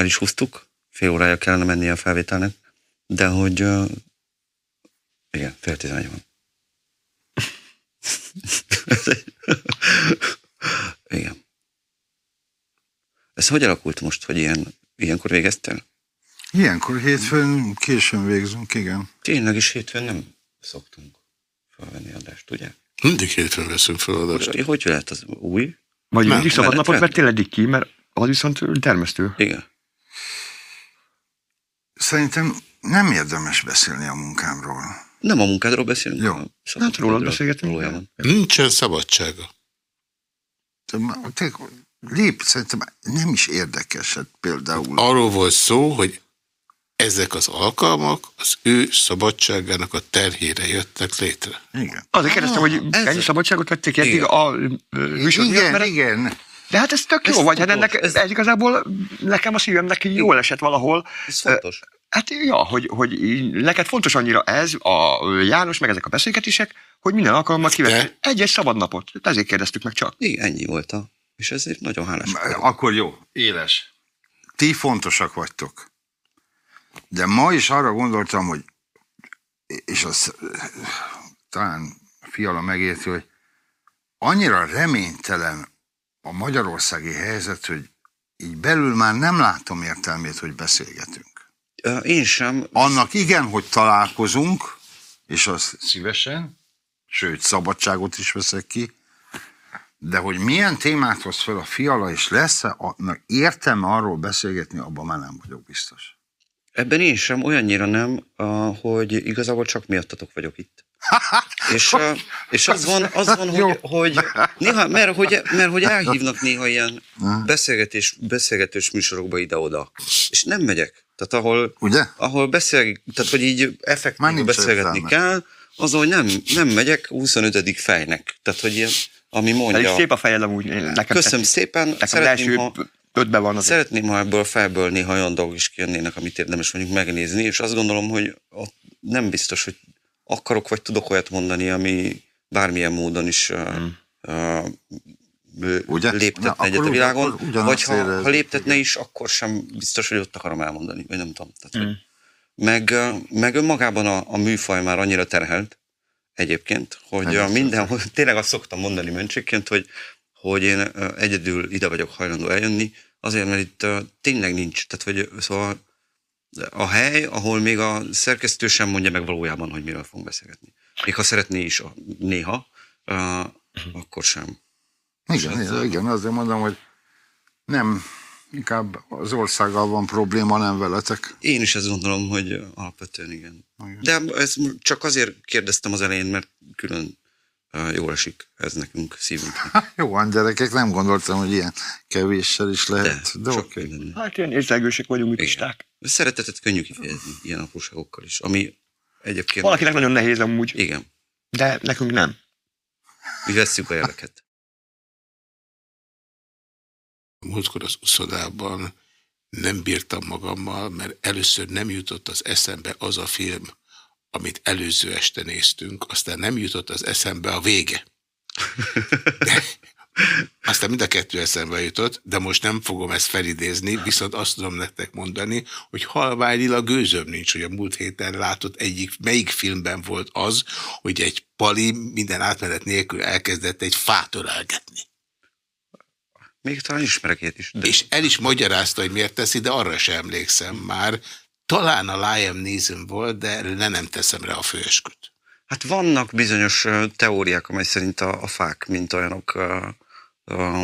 el is húztuk, fél órája kellene menni a felvételnek, de hogy uh, igen, fél tizenegy van. igen. Ez hogy alakult most, hogy ilyen, ilyenkor végeztél? Ilyenkor hétfőn későn végzünk, igen. Tényleg is hétfőn nem szoktunk felvenni adást, ugye? Mindig hétfőn veszünk fel adást. Hogy, hogy lehet az új? Vagy mindig szabad napot vettél eddig ki, mert az viszont termesztő. Igen. Szerintem nem érdemes beszélni a munkámról. Nem a munkádról beszélünk. Jó. Hát rólad beszélgetünk. Valójában. Nincsen szabadsága. Te Lép, szerintem nem is érdekes, hát például. Arról volt szó, hogy ezek az alkalmak az ő szabadságának a terhére jöttek létre. Igen. Azért kérdeztem, hogy ez- ennyi szabadságot vették eddig Igen. a műsor miatt, Igen, mert igen. De hát ez tök Ez jó, vagy hát ennek, ez- ez igazából nekem a szívemnek így jól esett valahol. Ez fontos. Hát ja, hogy, hogy neked fontos annyira ez, a János, meg ezek a beszélgetések, hogy minden alkalommal kivettél egy-egy szabad napot. Ezért kérdeztük meg csak. Igen, ennyi volt a... És ezért nagyon hálás. vagyok. Akkor jó, éles. Ti fontosak vagytok. De ma is arra gondoltam, hogy és az talán Fiala megérti, hogy annyira reménytelen a magyarországi helyzet, hogy így belül már nem látom értelmét, hogy beszélgetünk. Én sem. Annak igen, hogy találkozunk, és az szívesen, sőt, szabadságot is veszek ki, de hogy milyen témát hoz fel a fiala, és lesz-e értelme arról beszélgetni, abban már nem vagyok biztos. Ebben én sem olyannyira nem, hogy igazából csak miattatok vagyok itt. És, és az van, az van hogy, hogy néha, mert, hogy, mert hogy elhívnak néha ilyen beszélgetés, beszélgetős műsorokba ide-oda. És nem megyek. Tehát ahol, Ugye? ahol beszél, tehát hogy így effektív beszélgetni értelme. kell, az, hogy nem, nem megyek 25. fejnek. Tehát, hogy ilyen, ami Pedig mondja. szép a fejed amúgy. Nekem Köszönöm tetszik. szépen. Nekem Szeretném, első ha, ötben van az. Szeretném, ha ebből a fejből néha olyan dolgok is kijönnének, amit érdemes mondjuk megnézni, és azt gondolom, hogy ott nem biztos, hogy akarok vagy tudok olyat mondani, ami bármilyen módon is hmm. uh, Ugye? Na, léptetne akkor egyet a világon, vagy ha, ha léptetne is, akkor sem biztos, hogy ott akarom elmondani, vagy nem tudom. Tehát, hogy meg, meg önmagában a, a műfaj már annyira terhelt egyébként, hogy is mindenhol, tényleg azt szoktam mondani mentségként, hogy, hogy én egyedül ide vagyok hajlandó eljönni, azért, mert itt tényleg nincs. Tehát, hogy szóval a hely, ahol még a szerkesztő sem mondja meg valójában, hogy miről fogunk beszélgetni. Még ha szeretné is a, néha, uh, akkor sem. Igen, igen, igen, azért mondom, hogy nem, inkább az országgal van probléma, nem veletek. Én is ezt gondolom, hogy alapvetően igen. Igen. De ezt csak azért kérdeztem az elején, mert külön jól esik ez nekünk szívünknek. Jó, van gyerekek, nem gondoltam, hogy ilyen kevéssel is lehet. De, de sok oké. mindennel. Hát ilyen érzelgőség vagyunk, mi pisták. Szeretetet könnyű kifejezni ilyen apróságokkal is, ami egyébként... Valakinek nagyon nehéz amúgy, Igen, de nekünk nem. mi vesszük a jeleket. Múltkor az uszodában nem bírtam magammal, mert először nem jutott az eszembe az a film, amit előző este néztünk, aztán nem jutott az eszembe a vége. De, aztán mind a kettő eszembe jutott, de most nem fogom ezt felidézni, viszont azt tudom nektek mondani, hogy halványilag gőzöm nincs, hogy a múlt héten látott egyik, melyik filmben volt az, hogy egy pali minden átmenet nélkül elkezdett egy fát ölelgetni. Még talán ismerek ilyet is. De És el is magyarázta, hogy miért teszi, de arra sem emlékszem már. Talán a Liam Neeson volt, de erre nem teszem rá a főesküt. Hát vannak bizonyos teóriák, amely szerint a, a fák, mint olyanok ö, ö,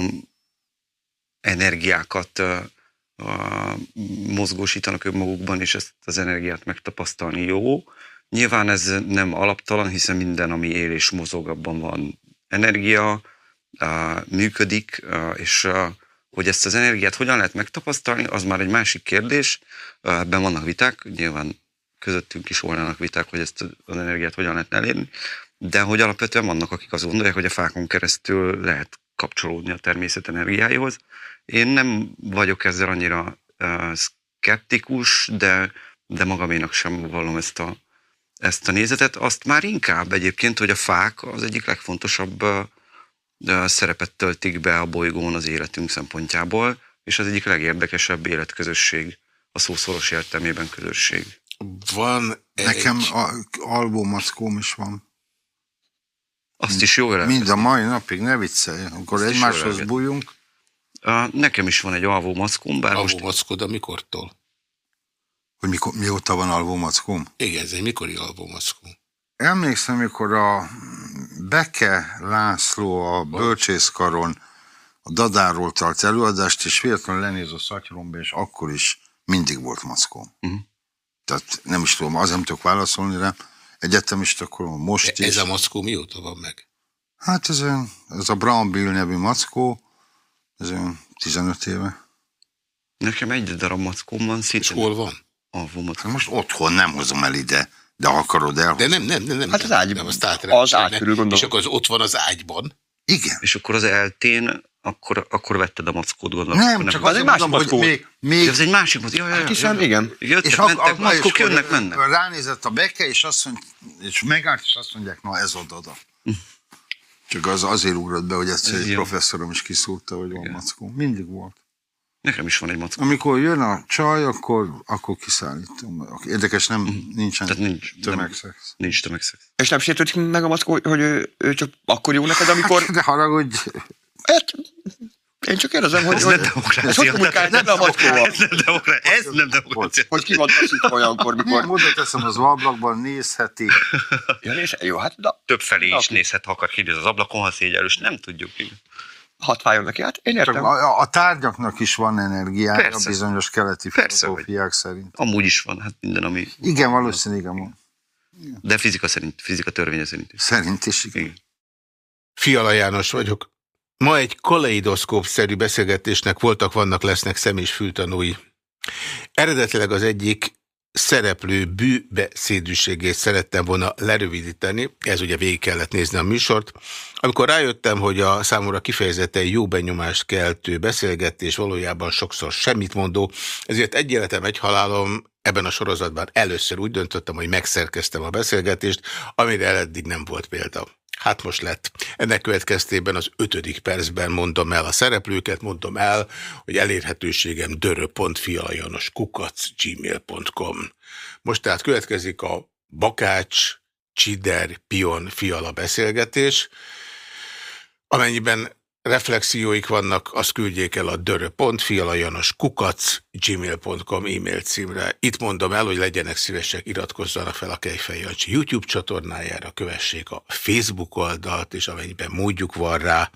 energiákat ö, ö, mozgósítanak önmagukban, és ezt az energiát megtapasztalni jó. Nyilván ez nem alaptalan, hiszen minden, ami él és mozog, abban van energia, ö, működik, ö, és ö, hogy ezt az energiát hogyan lehet megtapasztalni, az már egy másik kérdés. Ebben vannak viták, nyilván közöttünk is volnának viták, hogy ezt az energiát hogyan lehet elérni, de hogy alapvetően vannak, akik azt gondolják, hogy a fákon keresztül lehet kapcsolódni a természet energiáihoz. Én nem vagyok ezzel annyira szkeptikus, de, de magaménak sem vallom ezt a, ezt a nézetet. Azt már inkább egyébként, hogy a fák az egyik legfontosabb uh, szerepet töltik be a bolygón az életünk szempontjából, és az egyik legérdekesebb életközösség, a szó szoros értelmében közösség. Van Nekem egy... a, alvómackóm is van. Azt is jó vele. Mind a mai napig, ne viccelj. Akkor Azt egymáshoz bújunk. Uh, nekem is van egy alvó mackóm, bár most Alvómackod a mikortól? Hogy mikor, mióta van alvómackóm? Igen, ez egy mikori alvómackó. Emlékszem, mikor a Beke László a bölcsészkaron a dadáról tart előadást, és véletlenül lenéz a szatyromba, és akkor is mindig volt mackóm. Mhm. Tehát nem is tudom, az nem tudok válaszolni rá. Egyetemista korom, most De is. ez a mackó mióta van meg? Hát ez, olyan- ez a Brown Bill nevű mackó, ez olyan 15 éve. nekem egy darab mackóm van, És szintén hol van? alvó mackóm. Hát most otthon nem hozom el ide, de akarod el. De nem, nem, nem. nem Hát az nem, ágyban. Nem, azt Az ágy körül gondolom. És akkor az ott van az ágyban. Igen. És akkor az eltén, akkor, akkor vetted a mackót, gondolom. Nem, akkor csak Az azért egy másik mackó. még, még ez egy másik mackó. Ja, ja, ja, Hiszem, ja. igen. Jöttek, és mentek, ak- mackók jönnek, mennek. Ránézett a beke, és azt mondja, és megállt, és azt mondják, na ez oda-oda. Csak az azért ugrott be, hogy egyszer Ez egy jó. professzorom is kiszúrta, hogy van mackó. Mindig volt. Nekem is van egy mackó. Amikor jön a csaj, akkor, akkor kiszállítom. Érdekes, nem, nincsen Tehát nincs, nem, tömegszex. nincs tömegszex. És nem sértődik meg a mackó, hogy ő, ő csak akkor jó neked, amikor... De haragudj, Hát, én csak kérdezem, hogy... Ez hogy, nem demokrácia. hogy kommunikálsz Tehát le a mackóval? Ez nem demokrácia. Ez nem demokrácia. Hogy ki van taszítva olyankor, nem, mikor... oda teszem az ablakban, nézheti. Ja, és, jó, hát de Több felé is nézhet, ha akar kinézni az ablakon, ha szégyelős. Nem tudjuk. Hat fájjon neki. Hát én értem. a, a tárgyaknak is van energiája Persze. bizonyos keleti Persze, filozófiák szerint. Amúgy is van, hát minden, ami... Igen, valószínűleg igen van. De fizika szerint, fizika törvénye szerint is. Szerint is igen. Igen. Fiala János vagyok. Ma egy kaleidoszkóp-szerű beszélgetésnek voltak, vannak, lesznek szem és fültanúi. Eredetileg az egyik szereplő bűbeszédűségét szerettem volna lerövidíteni, ez ugye végig kellett nézni a műsort. Amikor rájöttem, hogy a számomra kifejezetten jó benyomást keltő beszélgetés valójában sokszor semmit mondó, ezért egy életem, egy halálom ebben a sorozatban először úgy döntöttem, hogy megszerkeztem a beszélgetést, amire eddig nem volt példa. Hát most lett. Ennek következtében az ötödik percben mondom el a szereplőket, mondom el, hogy elérhetőségem dörö.fialajanos kukac gmail.com. Most tehát következik a Bakács, Csider, Pion, Fiala beszélgetés. Amennyiben reflexióik vannak, azt küldjék el a dörö.fialajanos kukac gmail.com e-mail címre. Itt mondom el, hogy legyenek szívesek, iratkozzanak fel a Kejfej Jancsi YouTube csatornájára, kövessék a Facebook oldalt, és amennyiben módjuk van rá,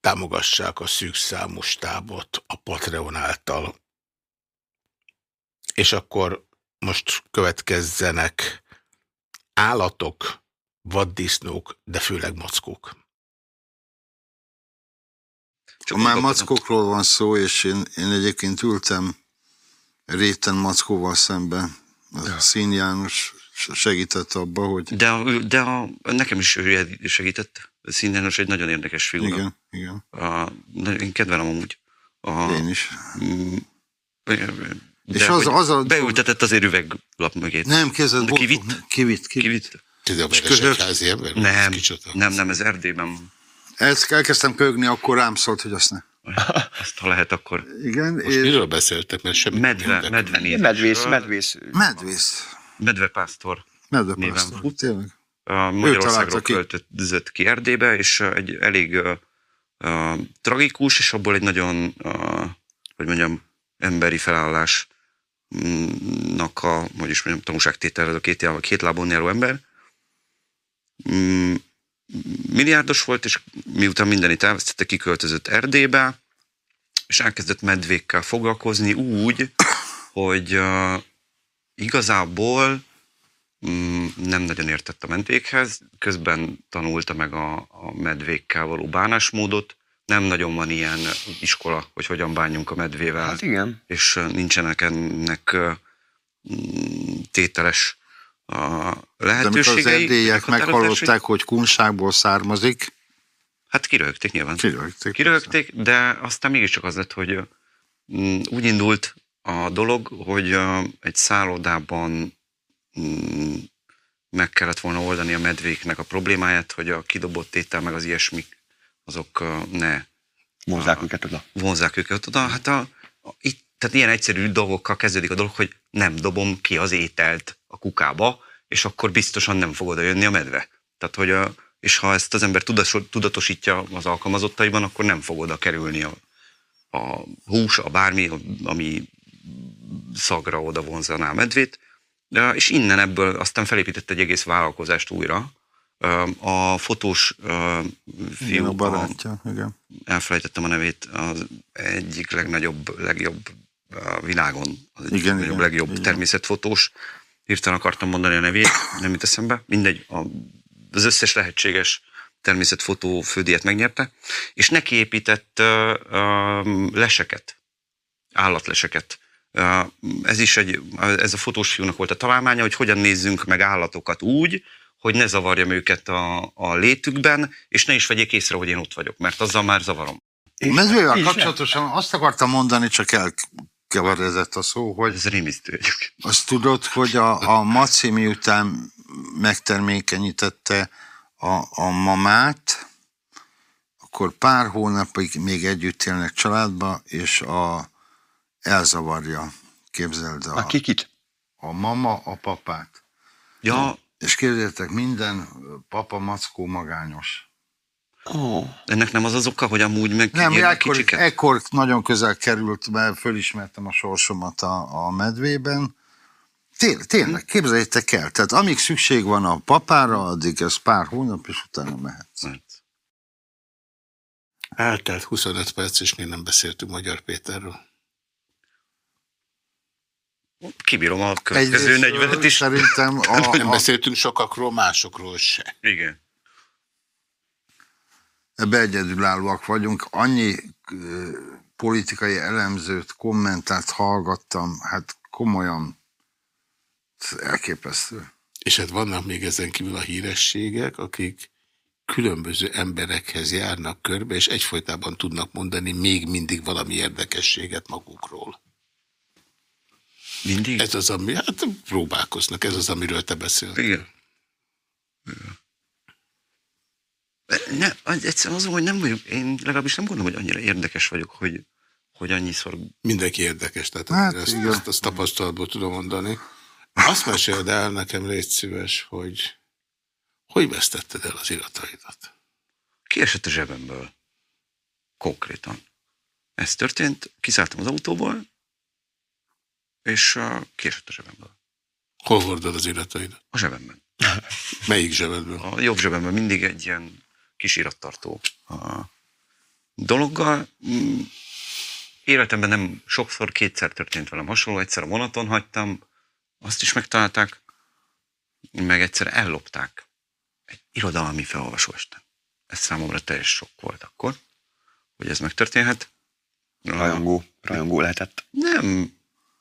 támogassák a szűk számú stábot a Patreon által. És akkor most következzenek állatok, vaddisznók, de főleg mackók. Csak Ha már mackókról van szó, és én, én egyébként ültem réten mackóval szemben. A ja. Szín János segített abba, hogy De, a- de a, nekem is ő segített. Színjános egy nagyon érdekes figura. igen, igen, A, én kedvelem amúgy. A, én is. Mm, De És az- az a- Beültetett az üveglap mögé. Nem, kezdett kivitt? Kivitt, kivitt. Kivitt? Köhög- vereségházi ember? Nem, nem, nem, ez Erdélyben. Ezt elkezdtem kögni, akkor rám szólt, hogy azt ne. Azt, ha lehet, akkor Igen, Most és miről beszéltek, mert semmi medve, medve Medvész, medvész. medvész. Medvepásztor Medvepásztor, fut. tényleg. a Magyarországról költözött ki Erdélybe, és egy elég uh, uh, tragikus, és abból egy nagyon, uh, hogy mondjam, emberi felállásnak a, hogy is mondjam, tanúságtétel, ez a két, jár, két lábon járó ember. Mm, milliárdos volt, és miután mindenit elvesztette, kiköltözött Erdélybe, és elkezdett medvékkel foglalkozni úgy, hogy uh, igazából mm, nem nagyon értett a medvékhez, közben tanulta meg a, a medvékkel való bánásmódot, nem nagyon van ilyen iskola, hogy hogyan bánjunk a medvével, Hát igen. és nincsenek ennek mm, tételes a De amikor az lehetőségei. erdélyek meghallották, hogy kunságból származik, Hát kirögték nyilván. kirögték. Kirögték, de aztán mégiscsak az lett, hogy mm, úgy indult a dolog, hogy egy szállodában mm, meg kellett volna oldani a medvéknek a problémáját, hogy a kidobott étel meg az ilyesmik, azok ne Mozzák őket oda. vonzák őket oda. Hát a, a, itt, tehát ilyen egyszerű dolgokkal kezdődik a dolog, hogy nem dobom ki az ételt a kukába, és akkor biztosan nem fog oda jönni a medve. Tehát, hogy a, és ha ezt az ember tudatos- tudatosítja az alkalmazottaiban, akkor nem fog oda kerülni a, a hús, a bármi, ami szagra oda vonzaná a medvét. És innen ebből aztán felépített egy egész vállalkozást újra. A fotós Igen, fiú, a a, barátja, igen. elfelejtettem a nevét, az egyik legnagyobb, legjobb a világon, az egyik Igen, legnagyobb, igen, legjobb igen. természetfotós. Hirtelen akartam mondani a nevét, nem jut eszembe. Mindegy, a, az összes lehetséges természetfotó fődíjat megnyerte, és neki épített uh, uh, leseket, állatleseket. Uh, ez is egy, ez a fotós fiúnak volt a találmánya, hogy hogyan nézzünk meg állatokat úgy, hogy ne zavarjam őket a, a létükben, és ne is vegyék észre, hogy én ott vagyok, mert azzal már zavarom. Mezővel így kapcsolatosan azt akartam mondani, csak elkeveredett a szó, hogy Ez rémisztő egyébként. azt tudod, hogy a, a Maci miután megtermékenyítette a, a mamát, akkor pár hónapig még együtt élnek családba, és a, elzavarja, képzeld, a, A kikit? a mama a papát. Ja, És képzeljétek, minden papa mackó magányos. Ó, ennek nem az az oka, hogy amúgy meg Nem, ekkor, kicsiket? ekkor nagyon közel került, mert fölismertem a sorsomat a, a medvében. Té, tényleg, képzeljétek el, tehát amíg szükség van a papára, addig ez pár hónap, és utána mehetsz. Eltelt 25 perc, és még nem beszéltünk Magyar Péterről. Kibírom a következő Egyrészt 40-et is. Szerintem a, Nem a, beszéltünk sokakról, másokról se. Igen. Ebbe egyedülállóak vagyunk. Annyi politikai elemzőt, kommentárt hallgattam, hát komolyan elképesztő. És hát vannak még ezen kívül a hírességek, akik különböző emberekhez járnak körbe, és egyfolytában tudnak mondani még mindig valami érdekességet magukról. Mindig? Ez az, ami, hát próbálkoznak, ez az, amiről te beszélsz. Igen. Igen. Ne, az- egyszerűen az, hogy nem vagyok, én legalábbis nem gondolom, hogy annyira érdekes vagyok, hogy, hogy annyiszor Mindenki érdekes, tehát Hát, hát, ezt, igen. ezt, ezt tapasztalatból tudom mondani. Azt meséld el nekem, légy szíves, hogy hogy vesztetted el az irataidat? kiesett a zsebemből. Konkrétan. Ez történt, kiszálltam az autóból, és uh, kiesett a zsebemből. Hol hordod az irataidat? A zsebemben. Melyik zsebedből? A jobb zsebemben mindig egy ilyen kis irattartó a dologgal. Mm, Életemben nem sokszor, kétszer történt velem hasonló, egyszer a vonaton hagytam, azt is megtalálták, meg egyszer ellopták egy irodalmi felolvasó este. Ez számomra teljes sok volt akkor, hogy ez megtörténhet. rajongó, rajongó lehetett. Nem,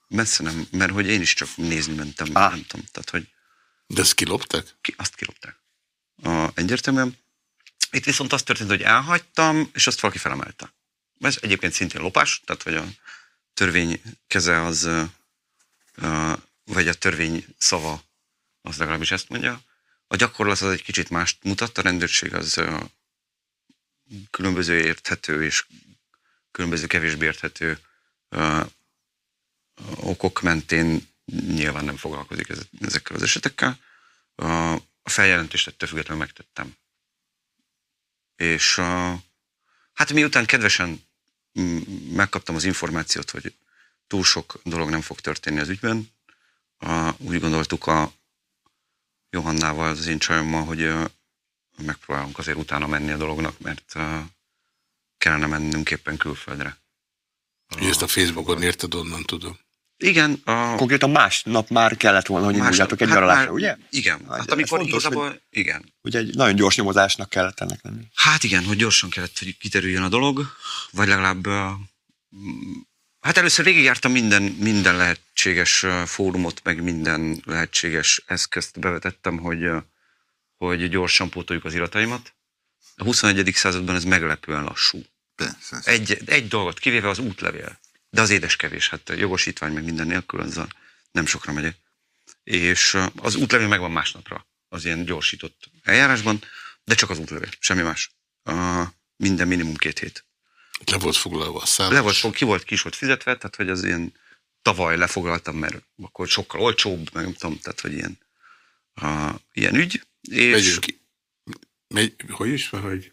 messze nem, mert hogy én is csak nézni mentem, Á. nem tudom, tehát hogy De ezt kiloptak? ki, azt kilopták. A, egyértelműen. Itt viszont az történt, hogy elhagytam, és azt valaki felemelte. Ez egyébként szintén lopás, tehát hogy a törvény keze az, vagy a törvény szava, az legalábbis ezt mondja. A gyakorlat az egy kicsit mást mutat, a rendőrség az különböző érthető és különböző kevésbé érthető okok mentén nyilván nem foglalkozik ez- ezekkel az esetekkel. A feljelentést ettől függetlenül megtettem. És a, hát miután kedvesen megkaptam az információt, hogy túl sok dolog nem fog történni az ügyben, a, úgy gondoltuk a Johannával, az én csajommal, hogy ö, megpróbálunk azért utána menni a dolognak, mert ö, kellene mennünk éppen külföldre. Hogy ezt a Facebookon érted, onnan tudom. Igen, a, Konkrétan másnap már kellett volna, hogy induljatok egy hát nyaralásra, ugye? Igen, Hát hát amikor fontos, igazából, igen. Ugye egy nagyon gyors nyomozásnak kellett ennek lenni. Hát igen, hogy gyorsan kellett, hogy kiterüljön a dolog, vagy legalább, hát először végigjártam minden, minden lehetséges fórumot, meg minden lehetséges eszközt bevetettem, hogy, hogy gyorsan pótoljuk az irataimat. A 21. században ez meglepően lassú. Persze. Egy, egy dolgot kivéve az útlevél. De az édes kevés, hát jogosítvány meg minden nélkül, azzal nem sokra megyek. És az útlevél megvan másnapra, az ilyen gyorsított eljárásban, de csak az útlevél, semmi más. Uh, minden minimum két hét. Le volt foglalva a szám. Le volt, fog- ki volt, ki is volt fizetve, tehát hogy az ilyen tavaly lefoglaltam, mert akkor sokkal olcsóbb, meg nem tudom, tehát hogy ilyen, uh, ilyen ügy. És Megyünk ki. Megy, hogy is van, hogy...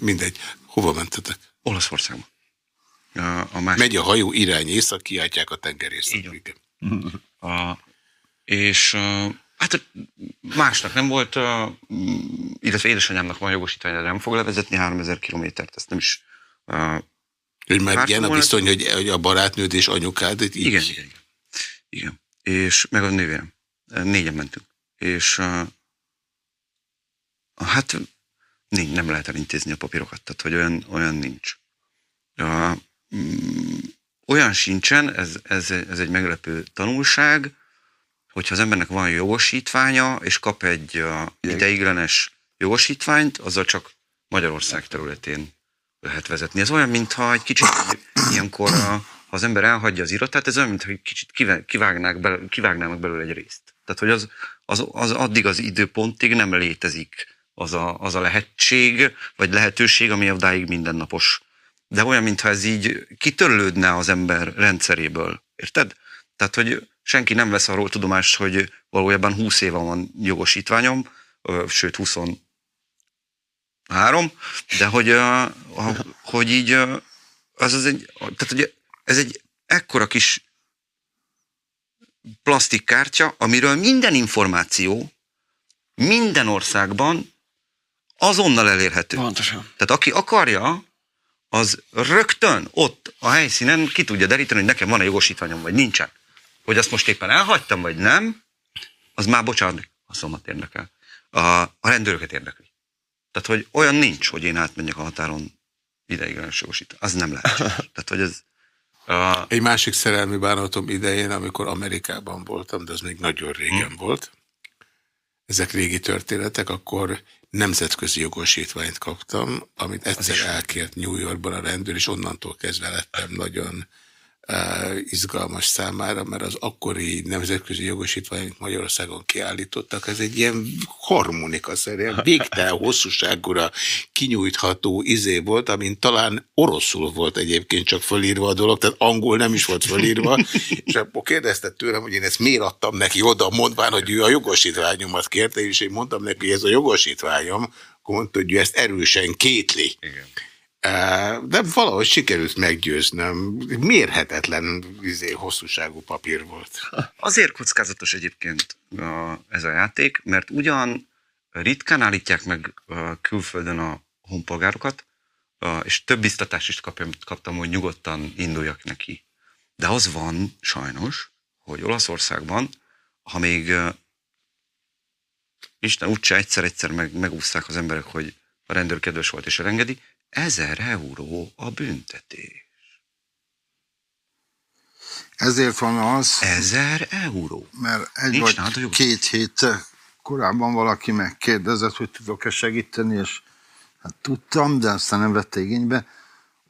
Mindegy. Hova mentetek? Olaszországban. Uh, a másik Megy a hajó irány észak, kiáltják a. Igen. A, és uh, hát másnak nem volt, uh, illetve édesanyámnak van jogosítványa, nem fog levezetni 3000 kilométert, ezt nem is. Uh, Hogy már ilyen a bizony, hogy, hogy a barátnőd és anyukád itt így. igen, igen, igen. Igen. És meg a nővérem. Négyen mentünk. És uh, hát nem lehet elintézni a papírokat, tehát hogy olyan, olyan nincs. Uh, olyan sincsen, ez, ez, ez egy meglepő tanulság, hogyha az embernek van jogosítványa, és kap egy uh, ideiglenes jogosítványt, azzal csak Magyarország területén lehet vezetni. Ez olyan, mintha egy kicsit ilyenkor, uh, ha az ember elhagyja az iratát, ez olyan, mintha egy kicsit kivágnák belőle, kivágnának belőle egy részt. Tehát, hogy az, az, az addig az időpontig nem létezik az a, az a lehetség, vagy lehetőség, ami odáig mindennapos. De olyan, mintha ez így kitörlődne az ember rendszeréből. Érted? Tehát, hogy senki nem vesz arról tudomást, hogy valójában 20 éve van jogosítványom, sőt 23, de hogy, hogy így az az egy, tehát hogy ez egy ekkora kis plastikkártya, amiről minden információ minden országban azonnal elérhető. Pontosan. Tehát aki akarja, az rögtön ott a helyszínen ki tudja deríteni, hogy nekem van-e jogosítványom, vagy nincsen. Hogy azt most éppen elhagytam, vagy nem, az már bocsánat, a szomat érdekel. A, a rendőröket érdekli. Tehát, hogy olyan nincs, hogy én átmenjek a határon ideiglenes jogosítvány. Az nem lehet. Tehát, hogy ez... A, Egy másik szerelmi bánatom idején, amikor Amerikában voltam, de az még nagyon régen Hm. volt, ezek régi történetek, akkor nemzetközi jogosítványt kaptam, amit egyszer elkért New Yorkban a rendőr, és onnantól kezdve lettem nagyon izgalmas számára, mert az akkori nemzetközi jogosítványt Magyarországon kiállítottak, ez egy ilyen harmonika szerint, végtelen hosszúságúra kinyújtható izé volt, amin talán oroszul volt egyébként csak fölírva a dolog, tehát angol nem is volt fölírva, és akkor kérdezte tőlem, hogy én ezt miért adtam neki oda, mondván, hogy ő a jogosítványomat kérte, és én mondtam neki, hogy ez a jogosítványom, akkor mondta, hogy ő ezt erősen kétli. igen. De valahogy sikerült meggyőznöm. Mérhetetlen izé, hosszúságú papír volt. Azért kockázatos egyébként ez a játék, mert ugyan ritkán állítják meg külföldön a honpolgárokat, és több biztatást is kaptam, hogy nyugodtan induljak neki. De az van sajnos, hogy Olaszországban, ha még Isten úgyse egyszer-egyszer meg, megúszták az emberek, hogy a rendőr kedves volt és elengedi, ezer euró a büntetés. Ezért van az, Ezer euró. mert egy Nincs vagy két hét korábban valaki megkérdezett, hogy tudok-e segíteni, és hát tudtam, de aztán nem vette igénybe.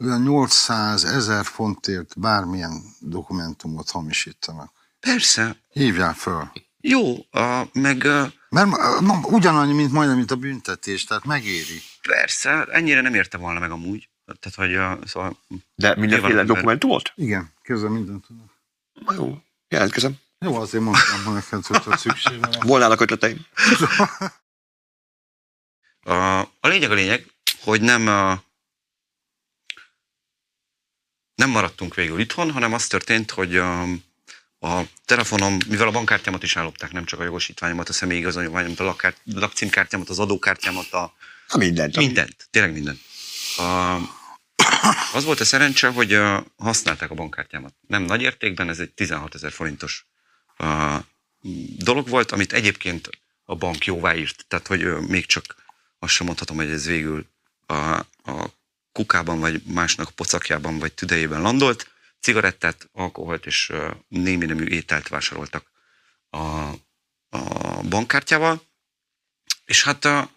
Olyan 800 ezer fontért bármilyen dokumentumot hamisítanak. Persze, Hívjál föl. Jó, a, meg a, Mert ma- ma- ugyanannyi, mint majdnem, mint a büntetés, tehát megéri. Persze, ennyire nem érte volna meg amúgy. Tehát, hogy a, szóval, De mindenféle dokumentumot? Igen, közben mindent tudok. Na Jó, jelentkezem. Jó, azért mondtam hogy neked, hogyha szükség van. Volnának ötleteim. a, a lényeg a lényeg, hogy nem a, nem maradtunk végül itthon, hanem az történt, hogy a, a telefonom, mivel a bankkártyámat is ellopták, nem csak a jogosítványomat, a személyi igazolványomat, a lakkár, lakcímkártyámat, az adókártyámat, a, Mindent. Mindent, tényleg mindent. A, az volt a szerencse, hogy uh, használták a bankkártyámat. Nem nagy értékben, ez egy 16 ezer forintos uh, dolog volt, amit egyébként a bank jóvá írt. Tehát, hogy uh, még csak azt sem mondhatom, hogy ez végül a, a kukában, vagy másnak pocakjában, vagy tüdejében landolt. Cigarettát, alkoholt és uh, némi nemű ételt vásároltak a, a bankkártyával. És hát a,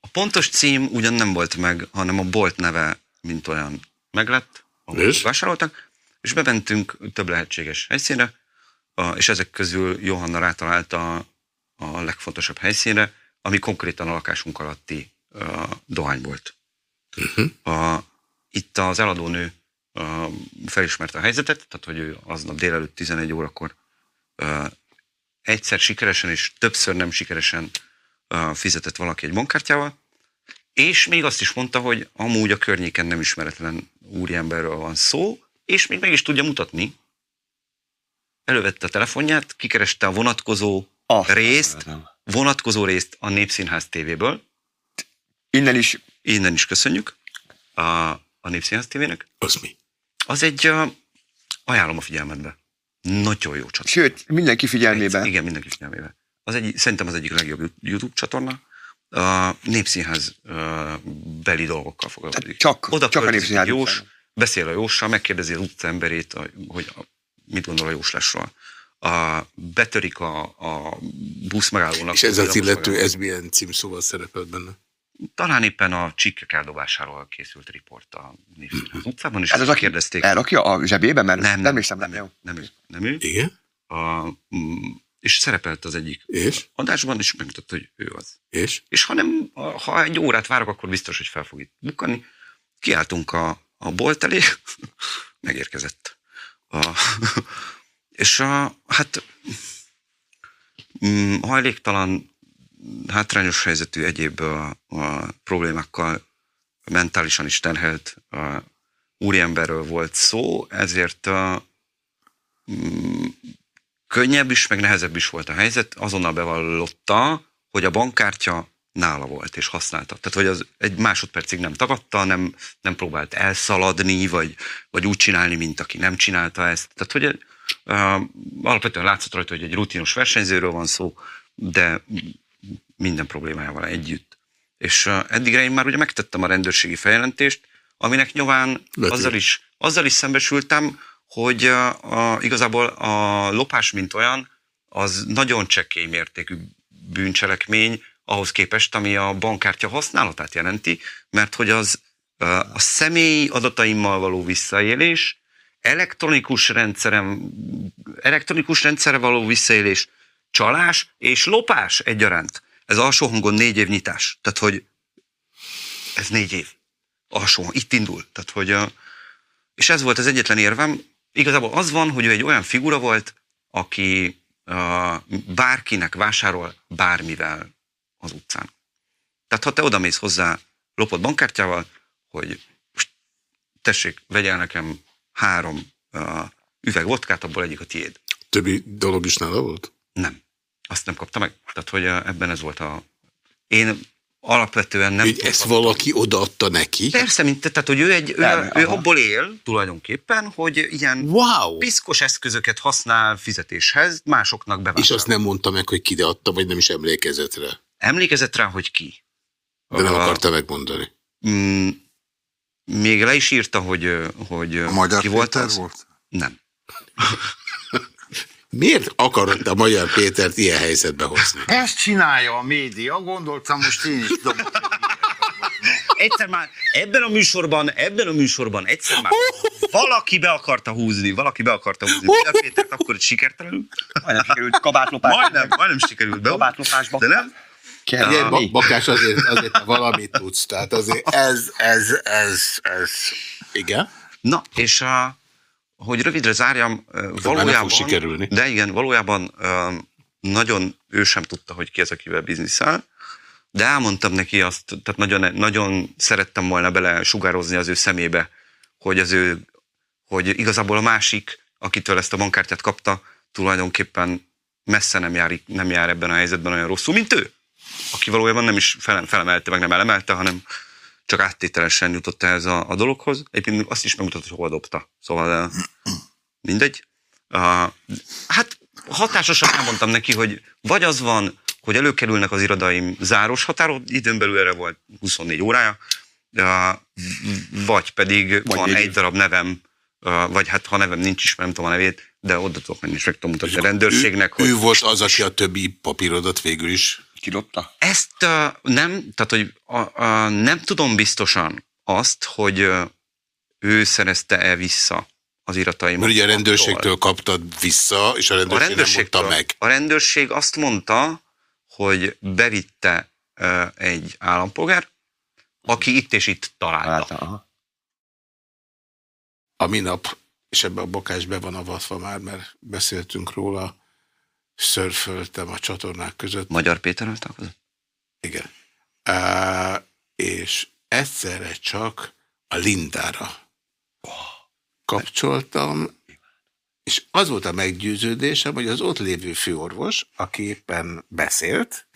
a pontos cím ugyan nem volt meg, hanem a bolt neve, mint olyan meglett, ahol És? vásároltak, és bementünk több lehetséges helyszínre, és ezek közül Johanna rátalált a, legfontosabb helyszínre, ami konkrétan a lakásunk alatti a, dohánybolt. Uh-huh. A, itt az eladónő a, felismerte a helyzetet, tehát hogy ő aznap délelőtt 11 órakor a, egyszer sikeresen és többször nem sikeresen fizetett valaki egy bankkártyával, és még azt is mondta, hogy amúgy a környéken nem ismeretlen úriemberről van szó, és még meg is tudja mutatni. Elővette a telefonját, kikereste a vonatkozó Ah, részt, nem. vonatkozó részt a Népszínház tévéből, Innen is innen is köszönjük a, a Népszínház tévének. Az mi? Az egy, uh, ajánlom a figyelmedbe. Nagyon jó csatorna. Sőt, mindenki figyelmében. Igen, mindenki figyelmében. Az egy, szerintem az egyik legjobb YouTube csatorna. A Népszínház beli dolgokkal foglalkozik. Csak- Oda csak a Népszínház Jós, beszél a Jóssal, megkérdezi az utca emberét, a- hogy mit gondol a Jóslásról. A, betörik a, a busz megállónak. És ez az illető, ez milyen címszóval szerepelt benne? Talán éppen a csikkek eldobásáról készült riport a Népszínház utcában, és Ez az, aki kérdezték. elrakja a zsebébe, mert Nem, nem, nem, emlékszem nem, rá. nem, Jó. nem, ő, nem ő. Igen? A, mm, és szerepelt az egyik És? adásban, és megmutatta, hogy ő az. És? És ha, nem, ha egy órát várok, akkor biztos, hogy fel fog itt bukani. Kiálltunk a, a bolt elé, megérkezett. A, és a, hát mm, hajléktalan, hátrányos helyzetű egyéb a, a problémákkal mentálisan is terhelt a úriemberről volt szó, ezért a, mm, könnyebb is, meg nehezebb is volt a helyzet. Azonnal bevallotta, hogy a bankkártya nála volt és használta. Tehát, hogy az egy másodpercig nem tagadta, nem, nem próbált elszaladni, vagy, vagy úgy csinálni, mint aki nem csinálta ezt. Tehát, hogy uh, alapvetően látszott rajta, hogy egy rutinos versenyzőről van szó, de minden problémájával együtt. És uh, eddigre én már ugye megtettem a rendőrségi feljelentést, aminek nyomán Lehet, azzal is, azzal is szembesültem, hogy uh, a, igazából a lopás, mint olyan, az nagyon csekély mértékű bűncselekmény ahhoz képest, ami a bankkártya használatát jelenti, mert hogy az a személyi adataimmal való visszaélés, elektronikus rendszerem, elektronikus rendszerre való visszaélés, csalás és lopás egyaránt. Ez alsó hangon négy év nyitás. Tehát, hogy ez négy év. Alsó, itt indul. Tehát, hogy, uh, és ez volt az egyetlen érvem. Igazából az van, hogy ő egy olyan figura volt, aki uh, bárkinek vásárol bármivel az utcán. Tehát ha te odamész hozzá lopott bankkártyával, hogy tessék, vegyél nekem három uh, üveg vodkát, abból egyik a tiéd. Többi dolog is nála volt? Nem. Azt nem kapta meg. Tehát, hogy ebben ez volt a... Én alapvetően nem... Hogy ezt valaki odaadta neki? Persze, mint te, tehát, hogy ő, egy, ő, Nem, ő aha. abból él tulajdonképpen, hogy ilyen Wow! piszkos eszközöket használ fizetéshez, másoknak És bevásárol. azt nem mondta meg, hogy ki adta, vagy nem is emlékezett rá. Emlékezett rá, hogy ki. De nem A- akarta megmondani. Mm, még le is írta, hogy, hogy ö, A Magyar ki volt az. volt? Nem. Miért akarod a magyar Pétert ilyen helyzetbe hozni? Ezt csinálja a média, gondoltam most én is dobok. Egyszer már ebben a műsorban, ebben a műsorban egyszer már valaki be akarta húzni, valaki be akarta húzni Péter Pétert, akkor sikertelenül. Majdnem sikerült kabátlopás. Majdnem, majdnem sikerült be. Kabátlopásba. De nem? Kell Ugye, venni. Ba- Bakás azért, azért valamit tudsz, tehát azért ez, ez, ez, ez. Igen? Na, és a, hogy rövidre zárjam, fog valójában... sikerülni. De igen, valójában nagyon ő sem tudta, hogy ki az, akivel bizniszel, de elmondtam neki azt, tehát nagyon, nagyon szerettem volna bele sugározni az ő szemébe, hogy az ő, hogy igazából a másik, akitől ezt a bankkártyát kapta, tulajdonképpen messze nem jár, nem jár ebben a helyzetben olyan rosszul, mint ő. Aki valójában nem is fele, felemelte, meg nem elemelte, hanem csak áttételesen jutott ehhez a, a dologhoz. Egyébként azt is megmutatott, hogy hol dobta. Szóval mindegy. Uh, hát hatásosan elmondtam neki, hogy vagy az van, hogy előkerülnek az irodaim záros határod, időn belül erre volt 24 órája, vagy pedig Vagy van egy darab nevem, vagy hát ha nevem nincs is, mert nem tudom a nevét, de oda tudok menni, és meg tudom mutatni a rendőrségnek, ő, hogy ő volt az, aki a többi papírodat végül is. Kidobta? ezt uh, nem, tehát hogy uh, uh, nem tudom biztosan azt, hogy uh, ő szerezte-e vissza az irataimat. Mert ugye a rendőrségtől kaptad vissza, és a a rendőrség nem mondta meg. a rendőrség azt mondta, hogy bevitte uh, egy állampolgár, Aki itt és itt találta. Hát. A minap, és ebbe a bakás be van avatva már, mert beszéltünk róla, szörföltem a csatornák között. Magyar Péterrel találkozott? Igen. Uh, és egyszerre csak a Lindára kapcsoltam, és az volt a meggyőződésem, hogy az ott lévő főorvos, aki éppen beszélt,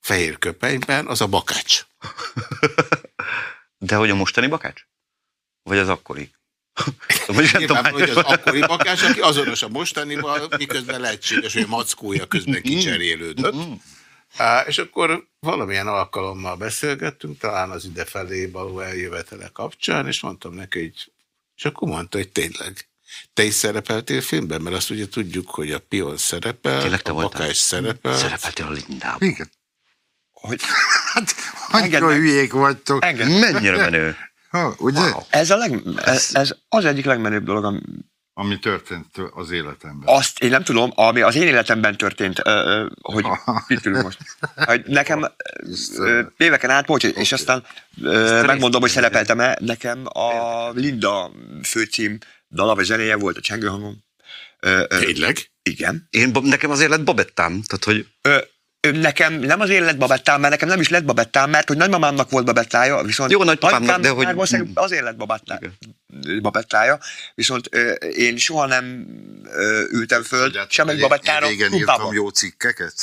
fehér köpenyben, az a bakács. De hogy a mostani bakács? Vagy az akkori? Vagy nem tudom, hogy az akkori bakács, aki azonos a mostaniban, miközben lehetséges, hogy a mackója közben kicserélődött. Á, és akkor valamilyen alkalommal beszélgettünk, talán az idefelé való eljövetele kapcsán, és mondtam neki, hogy és akkor mondta, hogy tényleg. Te is szerepeltél filmben? Mert azt ugye tudjuk, hogy a Pion szerepel, Tényleg te a voltál? Bakás szerepel. Szerepeltél a Lindában. Igen. Hogy Hát, annyira hülyék vagytok. engem. Mennyire menő. Ha, ugye? Wow. Ez, a leg, ez, ez az egyik legmenőbb dolog, ami, Ami történt az életemben. azt én nem tudom, ami az én életemben történt, ö, ö, hogy itt ülünk most. Hogy nekem ö, éveken át volt, és aztán ö, megmondom, hogy szerepeltem-e, nekem a Linda főcím dala vagy zenéje volt a csengőhangom. Tényleg? igen. Én, nekem azért lett babettám, tehát hogy ö, nekem nem azért lett babettám, mert nekem nem is lett babettám, mert hogy nagymamámnak volt babettája, viszont Jó, nagypapámnak, de hogy- valószínűleg azért lett babettája, babettája, viszont ö, én soha nem ö, ültem föl, sem egy babettára, Én régen írtam jó cikkeket.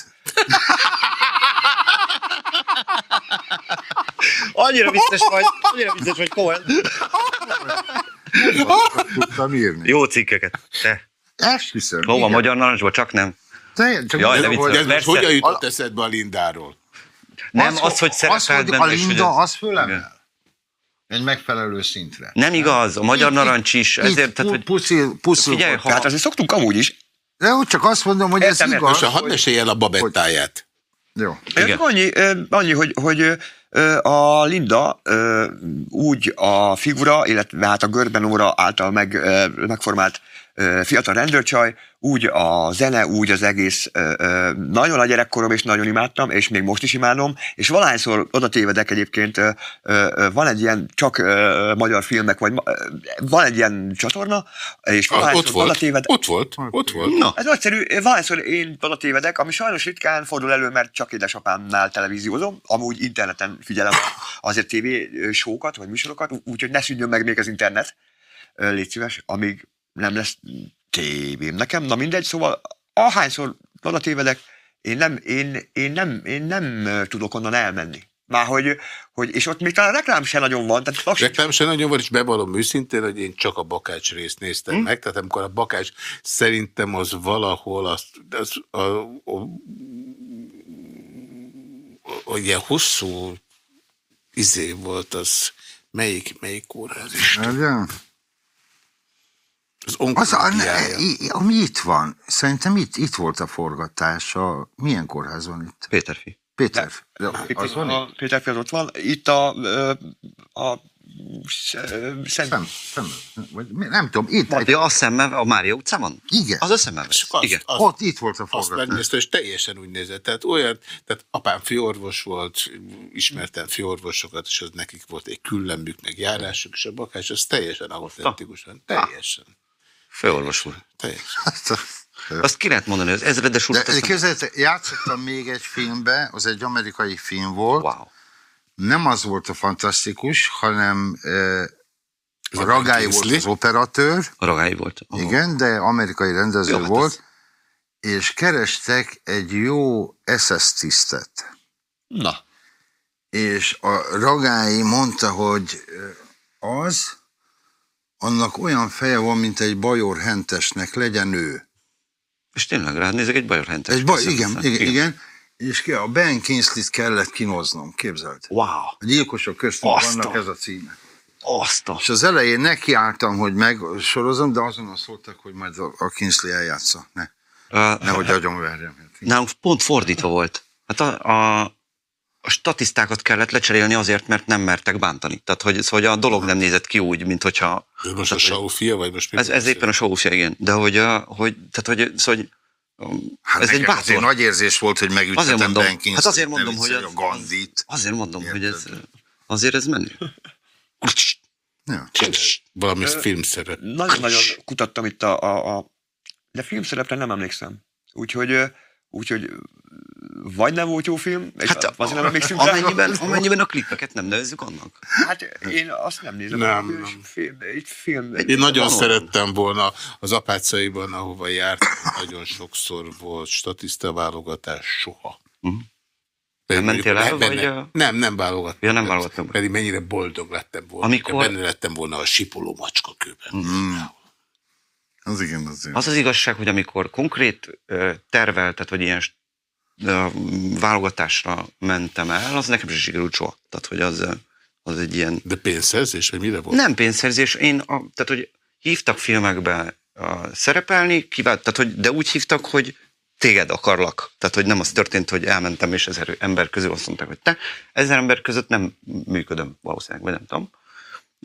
annyira vicces vagy, annyira vicces vagy, komolyan. Tudtam írni. Jó cikkeket. Te. Esküszöm. Hova, igen. Magyar Narancsba, csak nem. Csak Jaj, vicces. De ez hogyan jutott eszedbe a Lindáról? Nem, az, hogy szerepelt az, hogy a benne, hogy Linda, ez- az fölemel. Egy megfelelő szintre. Nem igaz, a Magyar Itt- Narancs is, itt ezért, tehát, hogy puszi, puszil, Figyelj, ha- Hát azért szoktunk amúgy is. De úgy csak azt mondom, hogy ez Értem, értem. igaz. Most hadd hogy- mesélj el a babettáját. Jó. Igen. Annyi, annyi, hogy, hogy a Linda úgy a figura, illetve hát a Görben óra által meg, megformált fiatal rendőrcsaj, úgy a zene, úgy az egész nagyon a gyerekkorom, és nagyon imádtam, és még most is imádom, és valahányszor oda tévedek egyébként, van egy ilyen csak magyar filmek, vagy van egy ilyen csatorna, és Ah, ott valahányszor oda volt, téved, ott volt, ott volt. Na, ez nagyszerű, valahányszor én oda tévedek, ami sajnos ritkán fordul elő, mert csak édesapámnál televíziózom, amúgy interneten figyelem azért tévé sókat, vagy műsorokat, úgyhogy ne szűnjön meg még az internet, légy szíves, amíg nem lesz tévém nekem, na mindegy, szóval ahányszor oda tévedek, én nem, én, én nem, én nem tudok onnan elmenni. Már hogy, hogy, és ott még talán reklám se nagyon van, tehát az, Reklám se nagyon van, és bevallom őszintén, hogy én csak a bakács részt néztem Hm? meg, tehát amikor a bakács szerintem az valahol az, az a, a, a, a, ilyen hosszú izé volt az, melyik, melyik kórház is? Az Az, a, onkológiája. i- ami itt van, szerintem itt, itt volt a forgatás. A, milyen kórház van itt? Péterfi. Péter. Az van a Péter Fiat ott van, itt a, ö, a, Szent Szem, szem, vagy nem tudom, itt. Egy, Ja, a szemmel, a Mária utcán van? igen, Az a azt, Igen. azt, ott itt volt a azt forgatás. megnézte, és teljesen úgy nézett. Tehát olyan, tehát apám főorvos volt, ismertem főorvosokat, és az nekik volt egy küllemük, meg járásuk, és a bakás, az teljesen autentikusan. Teljesen. Főorvos úr. Teljesen. Azt ki lehet mondani, az ezredes úr. De, képzeljétek, játszottam még egy filmbe, az egy amerikai film volt, Wow. nem az volt a fantasztikus, hanem eh, a Ragály volt az operatőr, A ragály volt. Aha. igen, de amerikai rendező Jó, hát volt, és kerestek egy jó SS tisztet. Na, És a Ragályi mondta, hogy az, annak olyan feje van, mint egy bajor hentesnek, legyen ő. És tényleg rád nézek egy bajor hentes. Egy baj, igen, igen, igen, és ki, a Ben Kingsley-t kellett kinoznom, képzeld. Wow. A gyilkosok köztünk Azt vannak ez a címe. Azt a... És az elején nekiálltam, hogy megsorozom, de azonnal szóltak, hogy majd a, a Kingsley eljátsza. Ne, Uh, nehogy agyonverjem. Nálunk pont fordítva volt. Hát a, a, a statisztákat kellett lecserélni azért, mert nem mertek bántani. Tehát, hogy, szóval, hogy a dolog nem nézett ki úgy, mint hogyha... Ez most a Sau fia, vagy most mi Ez, ez éppen a sófja, igen. De hogy, a, hogy, tehát, hogy, szóval, hogy Hát ez egy bátor. nagy érzés volt, hogy Azért megüthetem mondom, Ben Kingsley-t, hát azért mondom, hogy ez, a Gandit. azért mondom, hogy ez, Érted? Azért ez menő. Ja. Valami filmszerep. Nagyon-nagyon kutattam itt a, a, a de filmszerepre nem emlékszem. Úgyhogy, úgyhogy vagy nem volt jó film, és hát, azért nem emlékszünk rá. amennyiben, amennyiben a klippeket nem nevezzük annak. Hát én azt nem nézem. Nem, hogy nem. Film, egy film. Én nagyon Van szerettem volna az apácaiban, ahova jártam, nagyon sokszor volt statiszta válogatás, soha. Mhm. Pedig Nem mentél el, benne- vagy, a- Nem, nem válogattam. Ja, nem válogattam. Pedig mennyire boldog lettem volna. Amikor-. Benne lettem volna a sipoló macska kőben. Mm. Az igen, az igen. Az az igazság, hogy amikor konkrét terveltet, vagy ilyen ö, válogatásra mentem el, az nekem sem sikerült soha. Tehát, hogy az, az egy ilyen De pénzszerzés, vagy mire volt? Nem pénzszerzés, én, a, tehát hogy hívtak filmekbe a, szerepelni, kivált, tehát hogy, de úgy hívtak, hogy téged akarlak. Tehát, hogy nem az történt, hogy elmentem, és ezer ember közül azt mondták, hogy te, ezer ember között nem működöm valószínűleg, vagy nem tudom.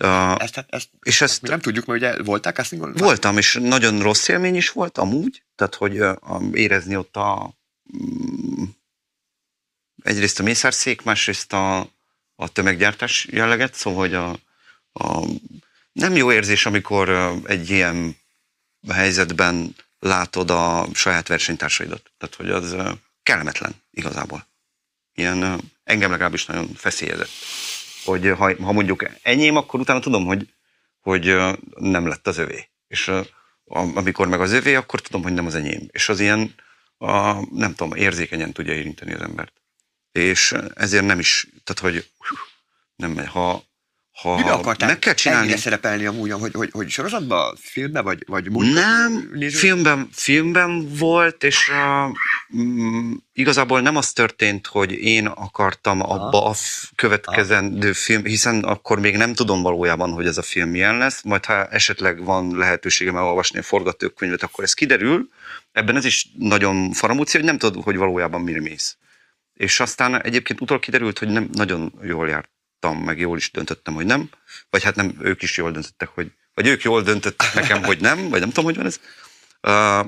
Uh, Ezt, hát, ezt és ezt mi nem tudjuk, mert ugye voltál castingon? voltam, és nagyon rossz élmény is volt, amúgy, tehát, hogy uh, érezni ott a egyrészt a mészárszék, másrészt a, a tömeggyártás jelleget, szóval, hogy a, a, nem jó érzés, amikor egy ilyen helyzetben látod a saját versenytársaidat. Tehát, hogy az kellemetlen igazából. Ilyen engem legalábbis nagyon feszélyezett. Hogy ha, ha mondjuk enyém, akkor utána tudom, hogy, hogy nem lett az övé. És amikor meg az övé, akkor tudom, hogy nem az enyém. És az ilyen, a, nem tudom, érzékenyen tudja érinteni az embert. És ezért nem is, tehát hogy nem megy. Ha, ha Mibe akartál meg kell csinálni. ennyire szerepelni amúgy, hogy, hogy, hogy sorozatban, filmbe, vagy, vagy Nem, néző? filmben, filmben volt, és uh, mm, igazából nem az történt, hogy én akartam abba a következendő film, hiszen akkor még nem tudom valójában, hogy ez a film milyen lesz, majd ha esetleg van lehetőségem elolvasni a forgatókönyvet, akkor ez kiderül. Ebben ez is nagyon faramúci, hogy nem tudod, hogy valójában mire mész. És aztán egyébként utol kiderült, hogy nem nagyon jól jártam, meg jól is döntöttem, hogy nem. Vagy hát nem, ők is jól döntöttek, hogy vagy ők jól döntöttek nekem, hogy nem, vagy nem tudom, hogy van ez. Uh,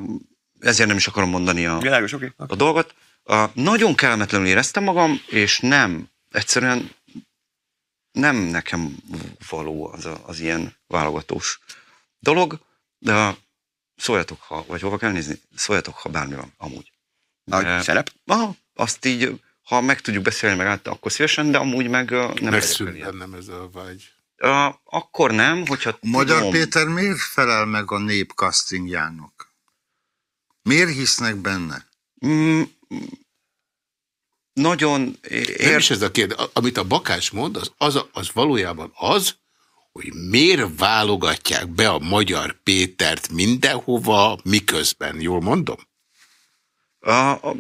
ezért nem is akarom mondani a, Világos. Okay. a dolgot. Uh, nagyon kellemetlenül éreztem magam, és nem, egyszerűen nem nekem való az, a, az ilyen válogatós dolog, de szóljatok, ha, vagy hova kell nézni, szóljatok, ha bármi van, amúgy. Nagy De- szerep? Aha, azt így, ha meg tudjuk beszélni meg át, akkor szívesen, de amúgy meg ö, nem Megszűnt bennem ez a vágy. Ö, Akkor nem, hogyha A Magyar tudom, Péter miért felel meg a nép castingjának? Miért hisznek benne? Mm, nagyon Nem ér, is ez a kérdés. A- Amit a Bakás mond, az, az, a- az valójában az, hogy miért válogatják be a Magyar Pétert mindenhova, miközben. Jól mondom? a, a,